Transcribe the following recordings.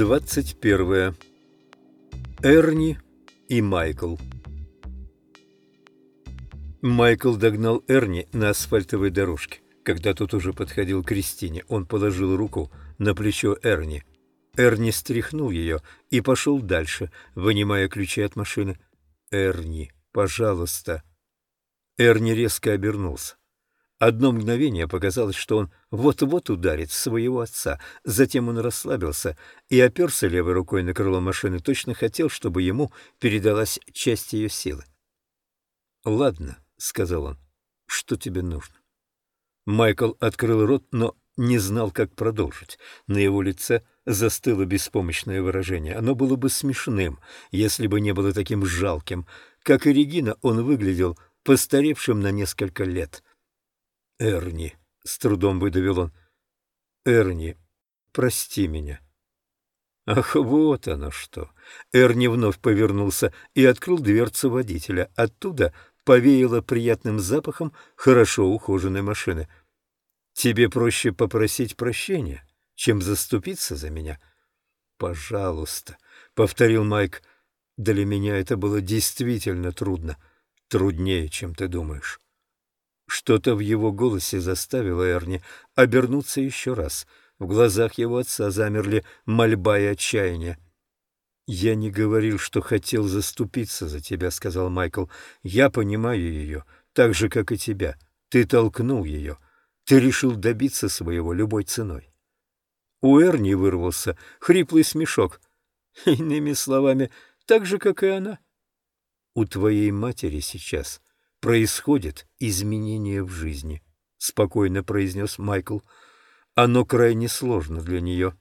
21. Эрни и Майкл Майкл догнал Эрни на асфальтовой дорожке. Когда тот уже подходил к Кристине, он положил руку на плечо Эрни. Эрни стряхнул ее и пошел дальше, вынимая ключи от машины. «Эрни, пожалуйста!» Эрни резко обернулся. Одно мгновение показалось, что он вот-вот ударит своего отца. Затем он расслабился и оперся левой рукой на крыло машины, точно хотел, чтобы ему передалась часть ее силы. «Ладно», — сказал он, — «что тебе нужно?» Майкл открыл рот, но не знал, как продолжить. На его лице застыло беспомощное выражение. Оно было бы смешным, если бы не было таким жалким. Как и Регина, он выглядел постаревшим на несколько лет — Эрни, — с трудом выдавил он, — Эрни, прости меня. Ах, вот оно что! Эрни вновь повернулся и открыл дверцу водителя. Оттуда повеяло приятным запахом хорошо ухоженной машины. Тебе проще попросить прощения, чем заступиться за меня? Пожалуйста, — повторил Майк. Для меня это было действительно трудно. Труднее, чем ты думаешь. Что-то в его голосе заставило Эрни обернуться еще раз. В глазах его отца замерли мольба и отчаяние. «Я не говорил, что хотел заступиться за тебя», — сказал Майкл. «Я понимаю ее, так же, как и тебя. Ты толкнул ее. Ты решил добиться своего любой ценой». У Эрни вырвался хриплый смешок. Иными словами, так же, как и она. «У твоей матери сейчас происходит изменение в жизни, — спокойно произнес Майкл. Оно крайне сложно для нее.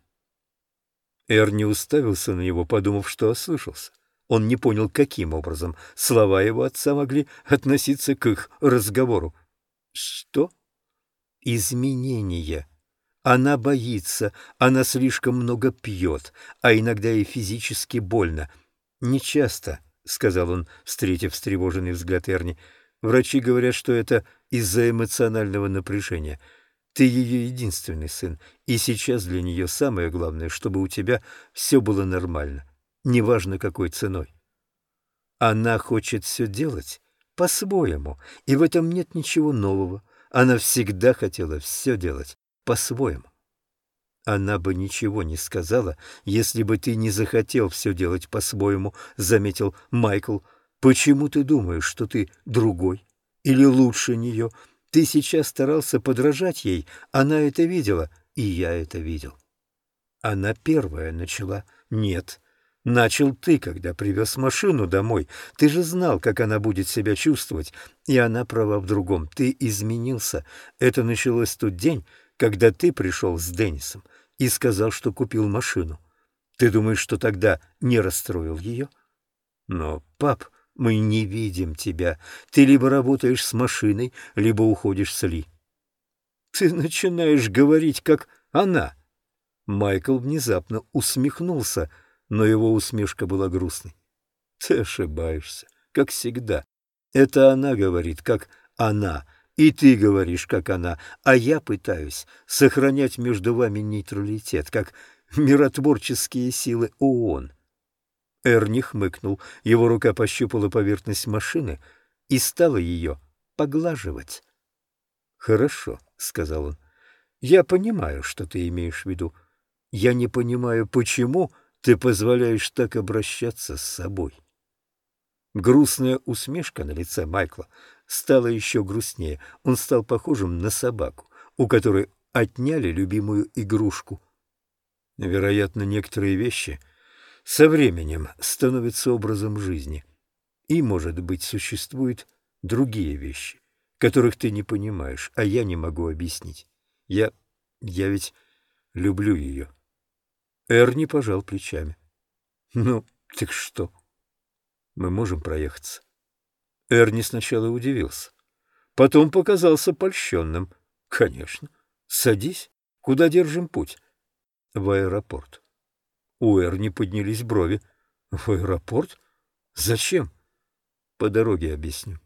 Эрни уставился на него, подумав, что ослышался. Он не понял, каким образом слова его отца могли относиться к их разговору. Что? Изменение. Она боится, она слишком много пьет, а иногда и физически больно. Нечасто, — сказал он, встретив встревоженный взгляд Эрни, — Врачи говорят, что это из-за эмоционального напряжения. Ты ее единственный сын, и сейчас для нее самое главное, чтобы у тебя все было нормально, неважно какой ценой. Она хочет все делать по-своему, и в этом нет ничего нового. Она всегда хотела все делать по-своему. Она бы ничего не сказала, если бы ты не захотел все делать по-своему, — заметил Майкл, — Почему ты думаешь, что ты другой или лучше нее? Ты сейчас старался подражать ей, она это видела, и я это видел. Она первая начала. Нет, начал ты, когда привез машину домой. Ты же знал, как она будет себя чувствовать, и она права в другом. Ты изменился. Это началось тот день, когда ты пришел с Деннисом и сказал, что купил машину. Ты думаешь, что тогда не расстроил ее? Но, пап, мы не видим тебя. Ты либо работаешь с машиной, либо уходишь с Ли. Ты начинаешь говорить, как она. Майкл внезапно усмехнулся, но его усмешка была грустной. Ты ошибаешься, как всегда. Это она говорит, как она, и ты говоришь, как она, а я пытаюсь сохранять между вами нейтралитет, как миротворческие силы ООН. Эрни хмыкнул. Его рука пощупала поверхность машины и стала ее поглаживать. «Хорошо», — сказал он. «Я понимаю, что ты имеешь в виду. Я не понимаю, почему ты позволяешь так обращаться с собой». Грустная усмешка на лице Майкла стала еще грустнее. Он стал похожим на собаку, у которой отняли любимую игрушку. Вероятно, некоторые вещи со временем становится образом жизни. И, может быть, существуют другие вещи, которых ты не понимаешь, а я не могу объяснить. Я... я ведь люблю ее. Эрни пожал плечами. Ну, так что? Мы можем проехаться. Эрни сначала удивился. Потом показался польщенным. Конечно. Садись. Куда держим путь? В аэропорт. У Эрни поднялись брови. «В аэропорт? Зачем?» «По дороге объясню».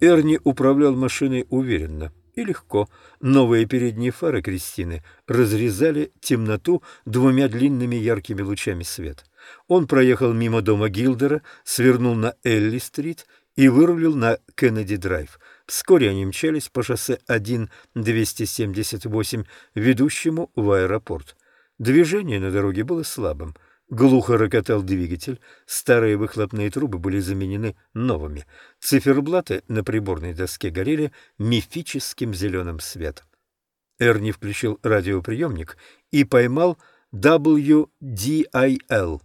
Эрни управлял машиной уверенно и легко. Новые передние фары Кристины разрезали темноту двумя длинными яркими лучами света. Он проехал мимо дома Гилдера, свернул на Элли-стрит и вырулил на Кеннеди-драйв. Вскоре они мчались по шоссе 1-278, ведущему в аэропорт. Движение на дороге было слабым. Глухо рокотал двигатель, старые выхлопные трубы были заменены новыми. Циферблаты на приборной доске горели мифическим зеленым светом. Эрни включил радиоприемник и поймал WDIL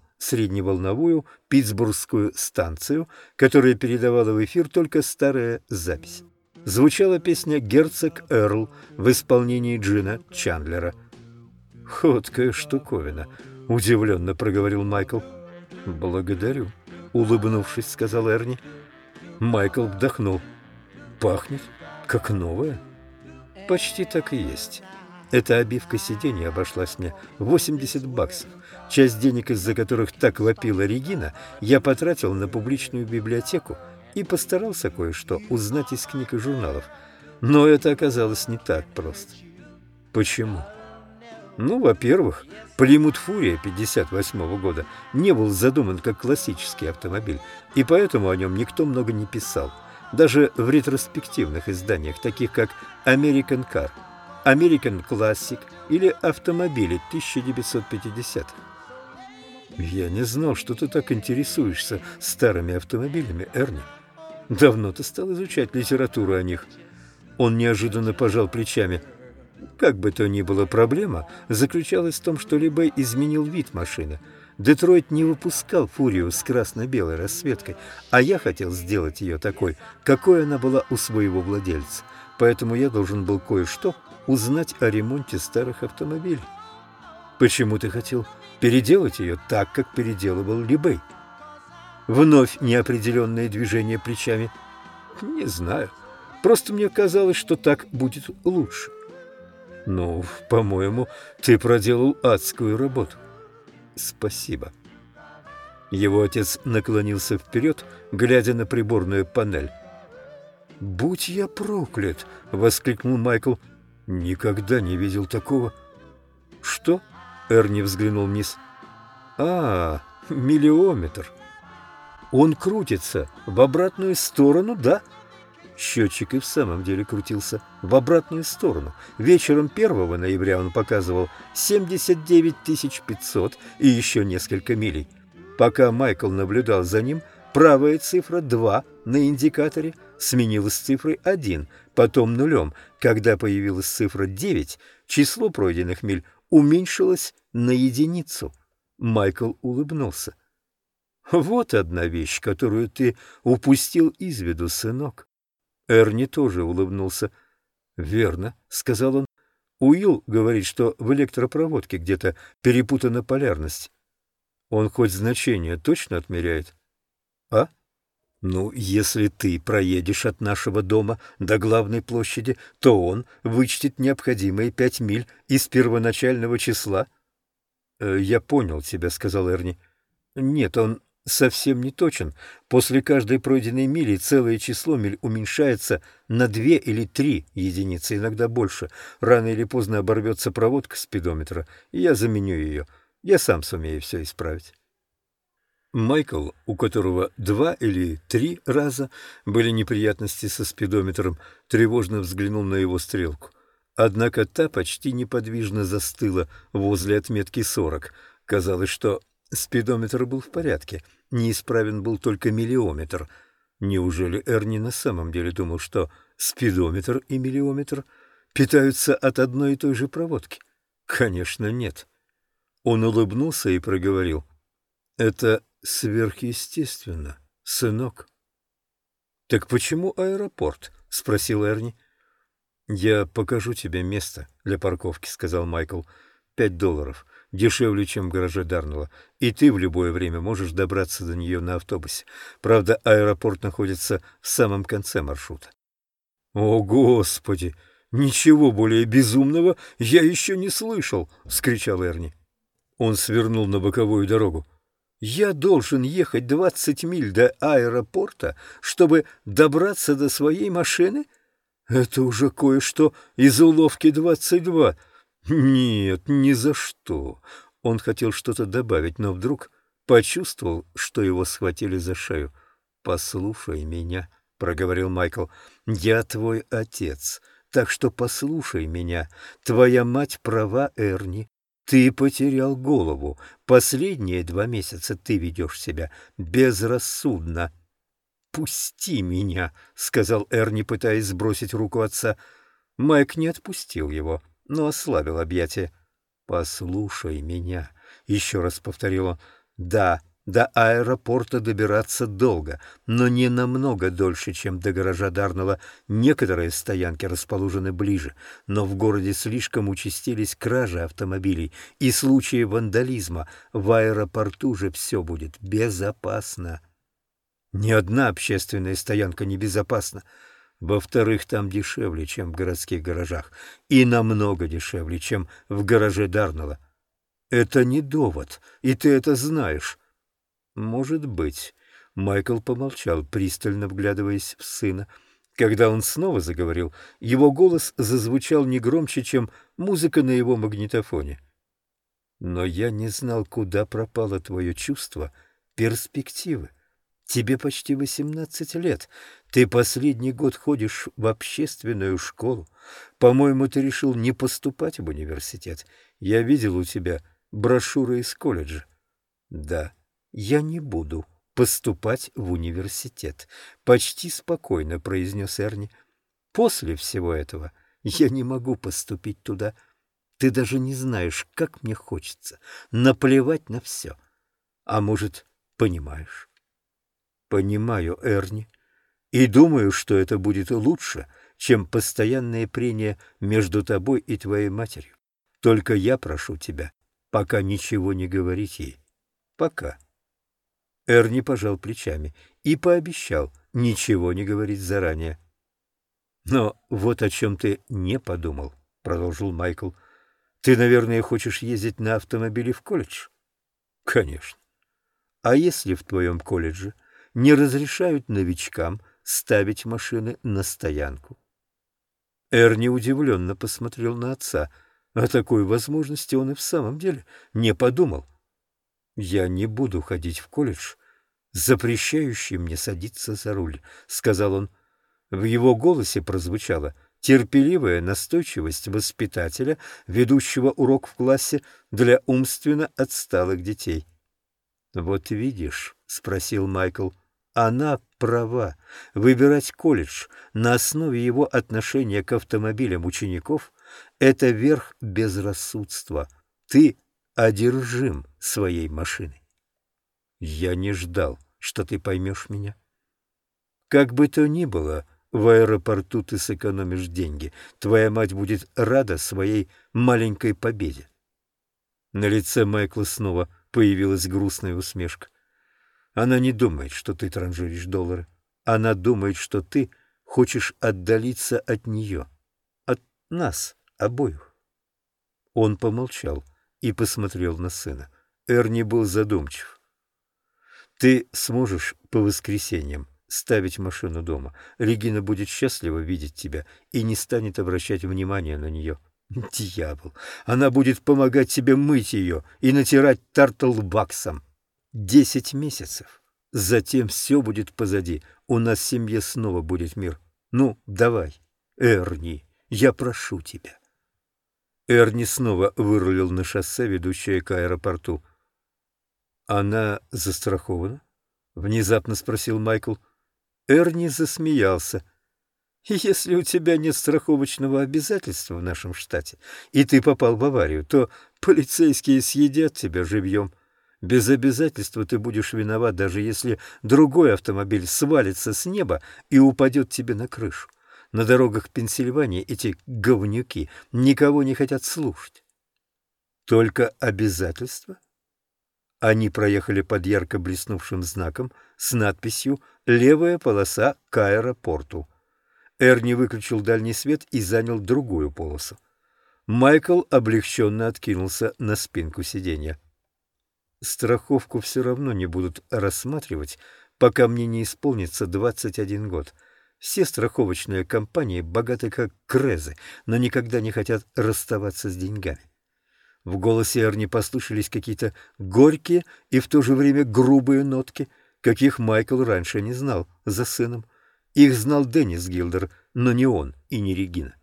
— средневолновую питтсбургскую станцию, которая передавала в эфир только старая запись. Звучала песня «Герцог Эрл» в исполнении Джина Чандлера. «Ходкая штуковина», — удивленно проговорил Майкл. «Благодарю», — улыбнувшись, сказал Эрни. Майкл вдохнул. «Пахнет, как новое». «Почти так и есть». Эта обивка сиденья обошлась мне 80 баксов. Часть денег, из-за которых так вопила Регина, я потратил на публичную библиотеку и постарался кое-что узнать из книг и журналов. Но это оказалось не так просто. Почему? Ну, во-первых, Плимут Фурия 58 -го года не был задуман как классический автомобиль, и поэтому о нем никто много не писал. Даже в ретроспективных изданиях, таких как American Car – American Classic или автомобили 1950-х. Я не знал, что ты так интересуешься старыми автомобилями, Эрни. Давно ты стал изучать литературу о них. Он неожиданно пожал плечами. Как бы то ни было, проблема заключалась в том, что Либей изменил вид машины. Детройт не выпускал фурию с красно-белой расцветкой, а я хотел сделать ее такой, какой она была у своего владельца. Поэтому я должен был кое-что узнать о ремонте старых автомобилей. Почему ты хотел переделать ее так, как переделывал Либей? Вновь неопределенное движение плечами. Не знаю. Просто мне казалось, что так будет лучше. Ну, по-моему, ты проделал адскую работу. Спасибо. Его отец наклонился вперед, глядя на приборную панель. «Будь я проклят!» — воскликнул Майкл. Никогда не видел такого. Что? Эрни взглянул вниз. А, миллиометр. Он крутится в обратную сторону, да? Счетчик и в самом деле крутился в обратную сторону. Вечером 1 ноября он показывал 79 500 и еще несколько милей. Пока Майкл наблюдал за ним, правая цифра 2 на индикаторе сменилась цифрой 1, потом нулем. Когда появилась цифра 9, число пройденных миль уменьшилось на единицу. Майкл улыбнулся. «Вот одна вещь, которую ты упустил из виду, сынок». Эрни тоже улыбнулся. «Верно», — сказал он. «Уилл говорит, что в электропроводке где-то перепутана полярность. Он хоть значение точно отмеряет?» «А?» Ну, если ты проедешь от нашего дома до главной площади, то он вычтет необходимые пять миль из первоначального числа. «Э, — Я понял тебя, — сказал Эрни. — Нет, он совсем не точен. После каждой пройденной мили целое число миль уменьшается на две или три единицы, иногда больше. Рано или поздно оборвется проводка спидометра, и я заменю ее. Я сам сумею все исправить. Майкл, у которого два или три раза были неприятности со спидометром, тревожно взглянул на его стрелку. Однако та почти неподвижно застыла возле отметки 40. Казалось, что спидометр был в порядке, неисправен был только миллиометр. Неужели Эрни на самом деле думал, что спидометр и миллиометр питаются от одной и той же проводки? Конечно, нет. Он улыбнулся и проговорил. «Это сверхъестественно, сынок. — Так почему аэропорт? — спросил Эрни. — Я покажу тебе место для парковки, — сказал Майкл. — Пять долларов. Дешевле, чем в гараже Дарнелла. И ты в любое время можешь добраться до нее на автобусе. Правда, аэропорт находится в самом конце маршрута. — О, Господи! Ничего более безумного я еще не слышал! — вскричал Эрни. Он свернул на боковую дорогу. Я должен ехать двадцать миль до аэропорта, чтобы добраться до своей машины? Это уже кое-что из уловки двадцать два. Нет, ни за что. Он хотел что-то добавить, но вдруг почувствовал, что его схватили за шею. «Послушай меня», — проговорил Майкл, — «я твой отец, так что послушай меня. Твоя мать права, Эрни. Ты потерял голову. Последние два месяца ты ведешь себя безрассудно. «Пусти меня», — сказал Эрни, пытаясь сбросить руку отца. Майк не отпустил его, но ослабил объятия. «Послушай меня», — еще раз повторил он. «Да, до аэропорта добираться долго, но не намного дольше, чем до гаража Дарнелла. Некоторые стоянки расположены ближе, но в городе слишком участились кражи автомобилей и случаи вандализма. В аэропорту же все будет безопасно. Ни одна общественная стоянка не безопасна. Во-вторых, там дешевле, чем в городских гаражах, и намного дешевле, чем в гараже Дарнелла. Это не довод, и ты это знаешь. «Может быть». Майкл помолчал, пристально вглядываясь в сына. Когда он снова заговорил, его голос зазвучал не громче, чем музыка на его магнитофоне. «Но я не знал, куда пропало твое чувство перспективы. Тебе почти восемнадцать лет. Ты последний год ходишь в общественную школу. По-моему, ты решил не поступать в университет. Я видел у тебя брошюры из колледжа». «Да». «Я не буду поступать в университет», — почти спокойно произнес Эрни. «После всего этого я не могу поступить туда. Ты даже не знаешь, как мне хочется. Наплевать на все. А может, понимаешь?» «Понимаю, Эрни, и думаю, что это будет лучше, чем постоянное прения между тобой и твоей матерью. Только я прошу тебя пока ничего не говорить ей. Пока». Эрни пожал плечами и пообещал ничего не говорить заранее. «Но вот о чем ты не подумал», — продолжил Майкл. «Ты, наверное, хочешь ездить на автомобиле в колледж?» «Конечно. А если в твоем колледже не разрешают новичкам ставить машины на стоянку?» Эрни удивленно посмотрел на отца. О такой возможности он и в самом деле не подумал. «Я не буду ходить в колледж, запрещающий мне садиться за руль», — сказал он. В его голосе прозвучала терпеливая настойчивость воспитателя, ведущего урок в классе для умственно отсталых детей. «Вот видишь», — спросил Майкл, — «она права. Выбирать колледж на основе его отношения к автомобилям учеников — это верх безрассудства. Ты одержим своей машиной. Я не ждал, что ты поймешь меня. Как бы то ни было, в аэропорту ты сэкономишь деньги. Твоя мать будет рада своей маленькой победе. На лице Майкла снова появилась грустная усмешка. Она не думает, что ты транжиришь доллары. Она думает, что ты хочешь отдалиться от нее, от нас обоих. Он помолчал и посмотрел на сына. Эрни был задумчив. «Ты сможешь по воскресеньям ставить машину дома. Регина будет счастлива видеть тебя и не станет обращать внимания на нее. Дьявол! Она будет помогать тебе мыть ее и натирать тартлбаксом. Десять месяцев. Затем все будет позади. У нас в семье снова будет мир. Ну, давай, Эрни, я прошу тебя». Эрни снова вырулил на шоссе, ведущее к аэропорту. «Она застрахована?» — внезапно спросил Майкл. Эрни засмеялся. «Если у тебя нет страховочного обязательства в нашем штате, и ты попал в аварию, то полицейские съедят тебя живьем. Без обязательства ты будешь виноват, даже если другой автомобиль свалится с неба и упадет тебе на крышу. На дорогах Пенсильвании эти говнюки никого не хотят слушать. Только обязательства? Они проехали под ярко блеснувшим знаком с надписью «Левая полоса к аэропорту». Эрни выключил дальний свет и занял другую полосу. Майкл облегченно откинулся на спинку сиденья. Страховку все равно не будут рассматривать, пока мне не исполнится 21 год. Все страховочные компании богаты как крезы, но никогда не хотят расставаться с деньгами. В голосе Эрни послышались какие-то горькие и в то же время грубые нотки, каких Майкл раньше не знал за сыном. Их знал Деннис Гилдер, но не он и не Регина.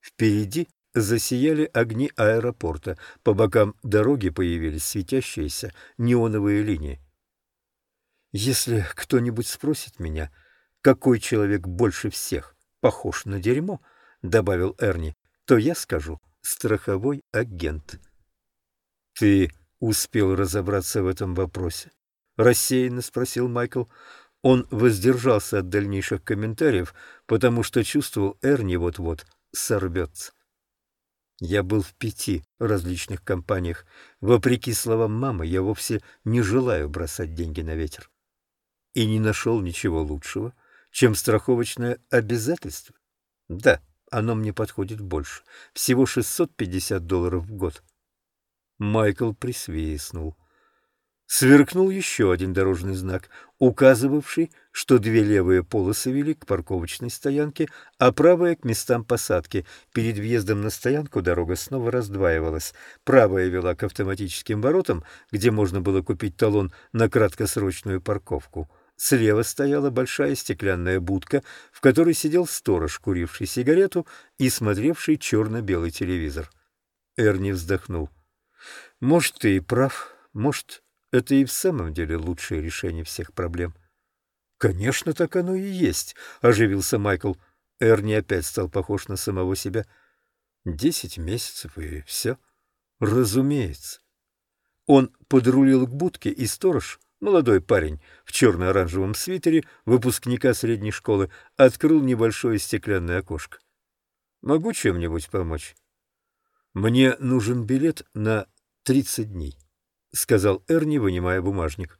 Впереди засияли огни аэропорта, по бокам дороги появились светящиеся неоновые линии. «Если кто-нибудь спросит меня, какой человек больше всех похож на дерьмо, — добавил Эрни, — то я скажу страховой агент». «Ты успел разобраться в этом вопросе?» — рассеянно спросил Майкл. Он воздержался от дальнейших комментариев, потому что чувствовал, Эрни вот-вот сорвется. Я был в пяти различных компаниях. Вопреки словам мамы, я вовсе не желаю бросать деньги на ветер. И не нашел ничего лучшего, чем страховочное обязательство. Да, оно мне подходит больше. Всего 650 долларов в год. Майкл присвистнул. Сверкнул еще один дорожный знак, указывавший, что две левые полосы вели к парковочной стоянке, а правая — к местам посадки. Перед въездом на стоянку дорога снова раздваивалась. Правая вела к автоматическим воротам, где можно было купить талон на краткосрочную парковку. Слева стояла большая стеклянная будка, в которой сидел сторож, куривший сигарету и смотревший черно-белый телевизор. Эрни вздохнул. «Может, ты и прав, может...» Это и в самом деле лучшее решение всех проблем. «Конечно, так оно и есть», — оживился Майкл. Эрни опять стал похож на самого себя. «Десять месяцев и все. Разумеется». Он подрулил к будке, и сторож, молодой парень в черно-оранжевом свитере, выпускника средней школы, открыл небольшое стеклянное окошко. «Могу чем-нибудь помочь?» «Мне нужен билет на тридцать дней». — сказал Эрни, вынимая бумажник.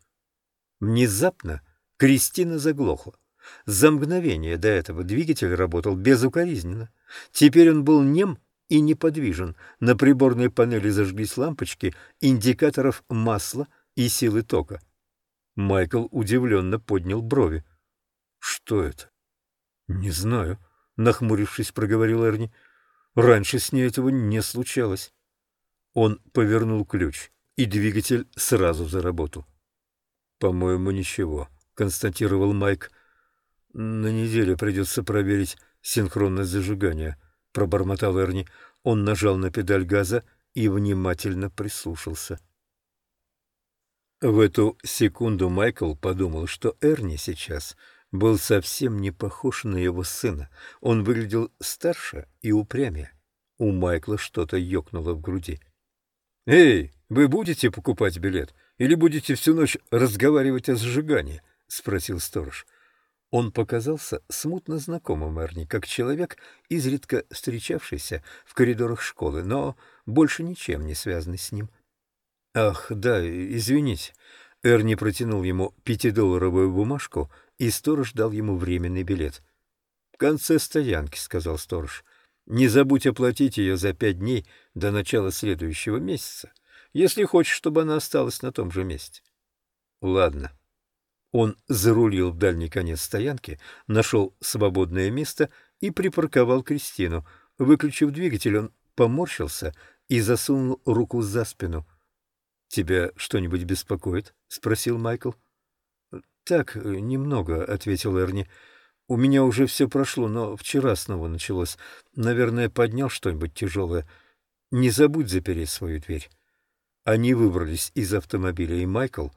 Внезапно Кристина заглохла. За мгновение до этого двигатель работал безукоризненно. Теперь он был нем и неподвижен. На приборной панели зажглись лампочки индикаторов масла и силы тока. Майкл удивленно поднял брови. «Что это?» «Не знаю», — нахмурившись, проговорил Эрни. «Раньше с ней этого не случалось». Он повернул ключ и двигатель сразу заработал. «По-моему, ничего», — констатировал Майк. «На неделю придется проверить синхронность зажигания», — пробормотал Эрни. Он нажал на педаль газа и внимательно прислушался. В эту секунду Майкл подумал, что Эрни сейчас был совсем не похож на его сына. Он выглядел старше и упрямее. У Майкла что-то ёкнуло в груди. «Эй, вы будете покупать билет или будете всю ночь разговаривать о зажигании? — спросил сторож. Он показался смутно знакомым Эрни, как человек, изредка встречавшийся в коридорах школы, но больше ничем не связанный с ним. — Ах, да, извините. Эрни протянул ему пятидолларовую бумажку, и сторож дал ему временный билет. — В конце стоянки, — сказал сторож. — Не забудь оплатить ее за пять дней до начала следующего месяца если хочешь, чтобы она осталась на том же месте. Ладно. Он зарулил в дальний конец стоянки, нашел свободное место и припарковал Кристину. Выключив двигатель, он поморщился и засунул руку за спину. — Тебя что-нибудь беспокоит? — спросил Майкл. — Так, немного, — ответил Эрни. — У меня уже все прошло, но вчера снова началось. Наверное, поднял что-нибудь тяжелое. Не забудь запереть свою дверь. Они выбрались из автомобиля, и Майкл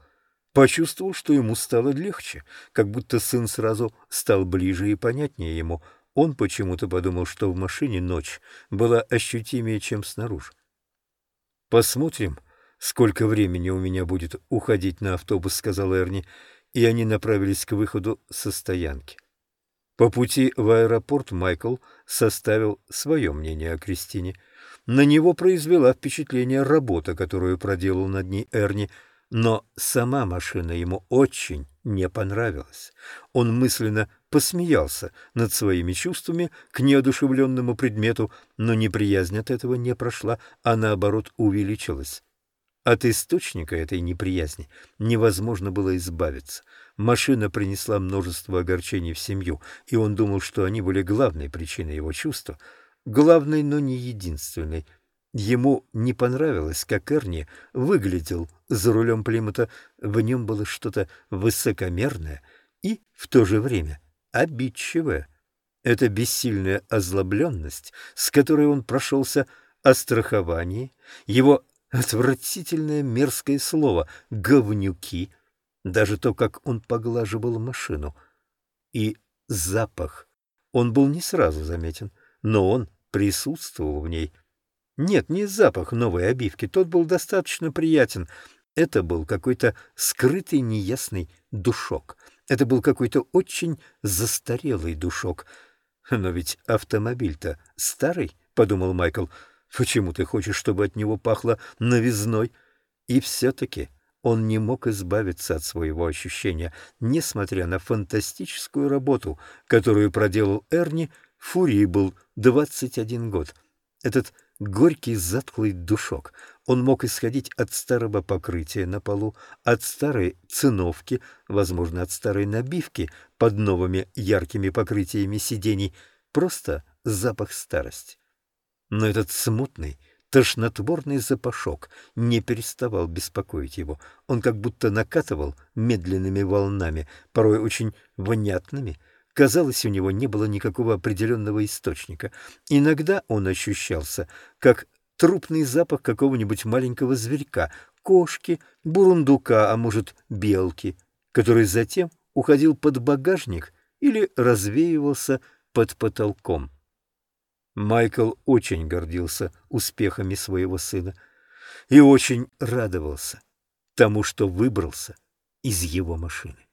почувствовал, что ему стало легче, как будто сын сразу стал ближе и понятнее ему. Он почему-то подумал, что в машине ночь была ощутимее, чем снаружи. «Посмотрим, сколько времени у меня будет уходить на автобус», — сказал Эрни, и они направились к выходу со стоянки. По пути в аэропорт Майкл составил свое мнение о Кристине — на него произвела впечатление работа, которую проделал над ней Эрни, но сама машина ему очень не понравилась. Он мысленно посмеялся над своими чувствами к неодушевленному предмету, но неприязнь от этого не прошла, а наоборот увеличилась. От источника этой неприязни невозможно было избавиться. Машина принесла множество огорчений в семью, и он думал, что они были главной причиной его чувства, главной, но не единственной. Ему не понравилось, как Эрни выглядел за рулем Плимута, в нем было что-то высокомерное и в то же время обидчивое. Эта бессильная озлобленность, с которой он прошелся о страховании, его отвратительное мерзкое слово «говнюки», даже то, как он поглаживал машину. И запах. Он был не сразу заметен, но он присутствовал в ней. Нет, не запах новой обивки, тот был достаточно приятен. Это был какой-то скрытый неясный душок. Это был какой-то очень застарелый душок. Но ведь автомобиль-то старый, — подумал Майкл, — Почему ты хочешь, чтобы от него пахло новизной? И все-таки он не мог избавиться от своего ощущения, несмотря на фантастическую работу, которую проделал Эрни, Фурии был 21 год. Этот горький затхлый душок. Он мог исходить от старого покрытия на полу, от старой циновки, возможно, от старой набивки под новыми яркими покрытиями сидений. Просто запах старости. Но этот смутный, тошнотворный запашок не переставал беспокоить его. Он как будто накатывал медленными волнами, порой очень внятными. Казалось, у него не было никакого определенного источника. Иногда он ощущался, как трупный запах какого-нибудь маленького зверька, кошки, бурундука, а может, белки, который затем уходил под багажник или развеивался под потолком. Майкл очень гордился успехами своего сына и очень радовался тому, что выбрался из его машины.